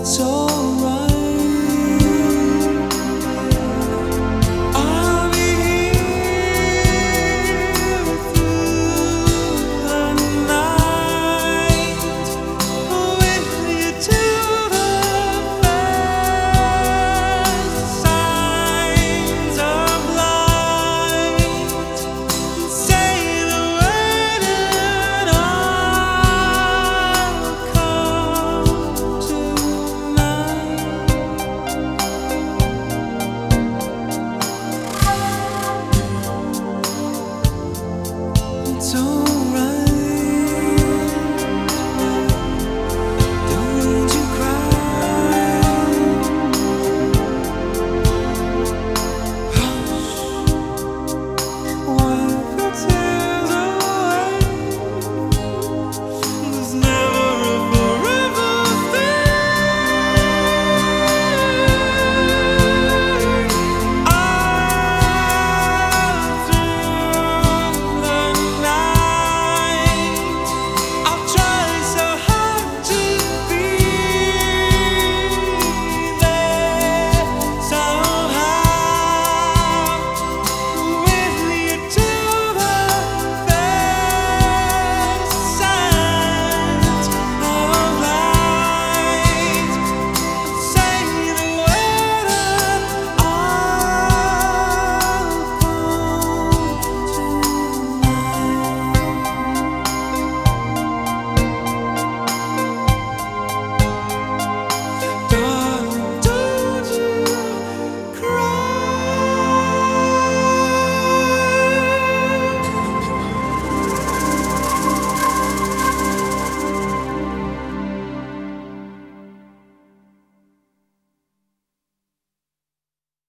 it's all